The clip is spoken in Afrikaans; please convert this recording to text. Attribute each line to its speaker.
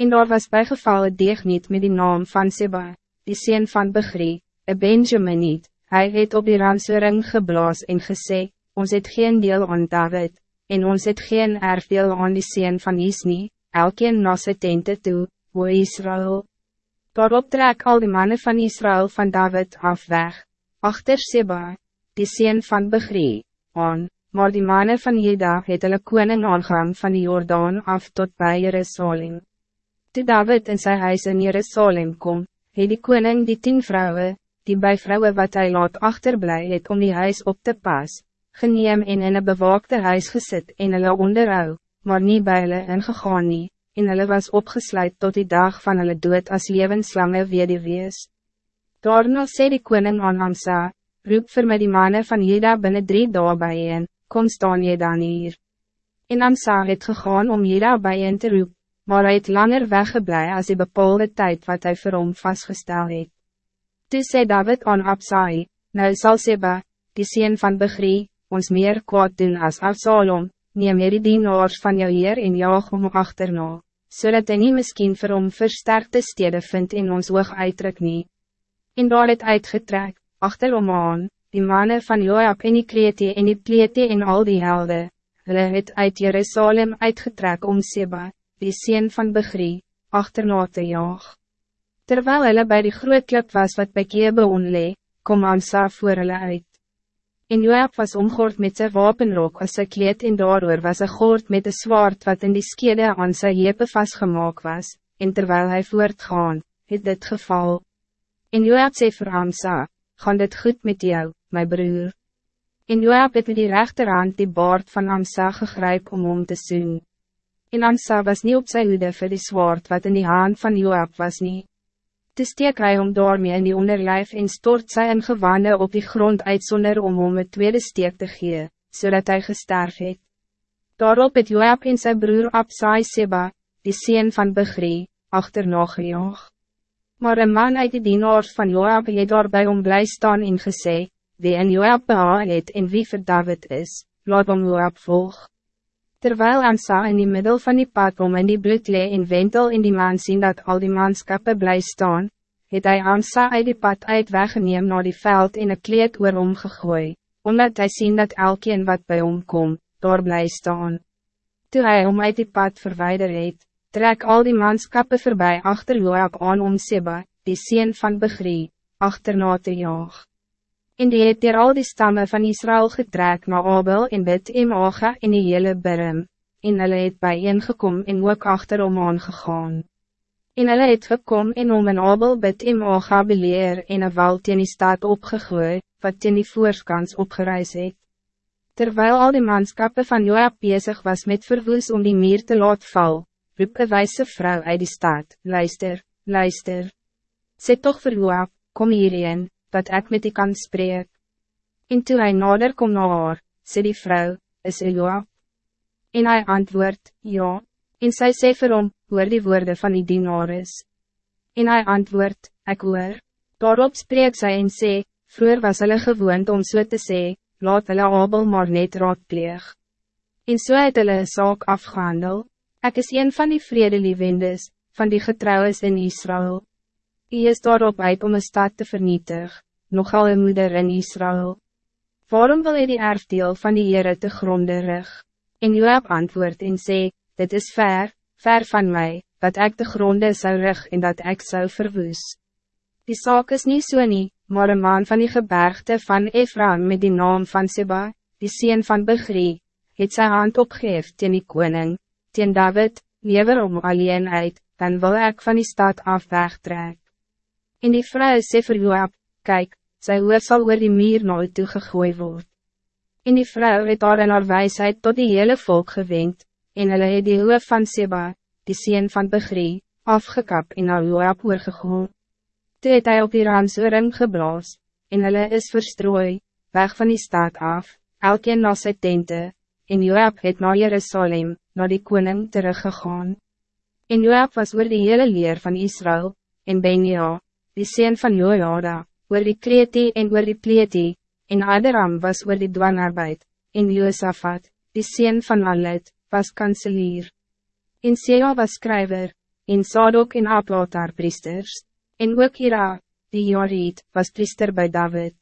Speaker 1: En daar was bijgeval het deeg niet met die naam van Seba, die sien van Begri, een Benjaminiet, hij het op die ransering geblaas en gesê, ons het geen deel aan David, en ons het geen erfdeel aan die sien van Isni, elkeen na sy tente toe, wo Israël. Daarop trek al die mannen van Israël van David af weg, achter Seba, die sien van Begri, aan, maar die mannen van Jeda het hulle koning aangang van die Jordaan af tot bij Jerusalem. Toe David in zijn huis in Jerusalem kom, het die koning die tien vrouwen, die bij vrouwen wat hij laat achterblij het om die huis op te pas, geneem en in een bewaakte huis gezet en hulle onderhou, maar niet bij hulle ingegaan nie, en hulle was opgesluit tot die dag van hulle dood as levenslange wederwees. Daarna sê die koning aan Amsa, roep vir my die mannen van Jeda binnen drie dagen bijeen, kom staan jy dan hier. En Amsa het gegaan om Jeda bijeen te roep, maar hij het langer weggeblij als die bepaalde tijd wat hij vir hom vastgesteld het. Toe sê David aan Absai, nou sal Seba, die sien van Begri, ons meer kwaad doen as Absalom, neem jy die dienaars van jou heer en jaag om achterna, zodat so hy nie miskien vir hom versterkte stede vind in ons oog uitdruk nie. En daar het uitgetrek, achter om aan, die mannen van Joab en die Kreti en die Pleti en al die helden, hulle het uit Jerusalem uitgetrek om Seba, die sien van Begri, achterna te jaag. Terwijl hulle bij die groot klip was wat by Kebeon lee, kom Ansa voor hulle uit. En Joab was omgord met zijn wapenrok als sy kleed en daarover was een gord met een zwaard wat in die skede aan sy hepe vastgemaakt was, en terwijl hij voortgaan, het dit geval. En Joab sê vir Amsa, gaan dit goed met jou, my broer. En Joab het met die rechterhand die baard van Amsa gegryp om om te soen. En Amsa was niet op sy hoede vir die zwaard wat in die hand van Joab was nie. Toe steek hy om daarmee in die onderlijf en stort sy ingewande op die grond uit sonder om hom een tweede steek te gee, zodat hij gesterf het. Daarop het Joab en sy broer Absai Seba, die sien van Begri, achterna gejaag. Maar een man uit die dienaars van Joab het daarbij om blij staan en gesê, wie in Joab behaal het en wie vir David is, laat om Joab volg. Terwijl Ansa in die middel van die pad om in die bloed lee en wentel in die man zien dat al die manskappe bly staan, het hy Ansa uit die pad uit weggeneem naar die veld in een kleed oor omgegooi, omdat hij zien dat elkeen wat bij hom kom, daar bly staan. Toe hy om uit die pad verwijder het, trek al die manskappe voorbij achter Joab aan om Seba, die sien van Begri, achterna te jaag en die het dier al die stammen van Israël getrek na Abel en Bet en Aga en die hele Birim, en hulle het bijeengekom en ook achter om aangegaan. En hulle het gekom en om in Abel Bet en Aga beleer en een wal teen die stad opgegooi, wat teen die voorskans opgereis het. Terwijl al die manskappen van Joab bezig was met verwoes om die meer te laat val, roep een wijze vrouw uit die stad, luister, luister. Zet toch voor Joab, kom hierheen, dat ik met die kan spreek. En toe hy nader kom na haar, sê die vrou, is hy Joab? En hy antwoord, ja, en sy sê vir hom, hoor die woorden van die dienares. En hy antwoord, ek hoor, daarop spreek sy en sê, vroeger was hulle gewoond om so te sê, laat hulle Abel maar net raadpleeg. En so het hulle saak afgehandel, ek is een van die vredelievendes, van die getrouwes in Israël. Hij is daarop uit om een stad te vernietigen, nogal een moeder in Israël. Waarom wil hij die erfdeel van die Heere te gronde rug? En Joab antwoord en sê, dit is ver, ver van mij, dat ik de gronde zou rug en dat ik zou verwoes. Die zaak is niet so nie, maar een man van die gebergte van Ephraim met die naam van Seba, die sien van Begri, het sy hand opgeef teen die koning, teen David, lever om alleen uit, dan wil ik van die stad af wegtrek. En die vrou sê vir Joab, kyk, sy hoor sal oor die muur nooit toegegooi word. En die vrou het daar in haar wijsheid tot die hele volk gewend, en hulle het die hoof van Seba, die sien van Begri, afgekap en na Joab oorgegooi. Toe het hy op die ransoring geblaas, en hulle is verstrooi, weg van die stad af, elkeen na sy tente, en Joab het na Jerusalem, na die koning teruggegaan. En Joab was oor die hele leer van Israël, en Benja, die sien van Jojada, oor die Kreti en oor die Pleti, en Aderam was oor die dwanarbeid, en Josafat, die sien van Alet, was kanselier. En Seo was skryver, en Sadok en Aplatar priesters, en ook Hira, die Joriet, was priester bij David.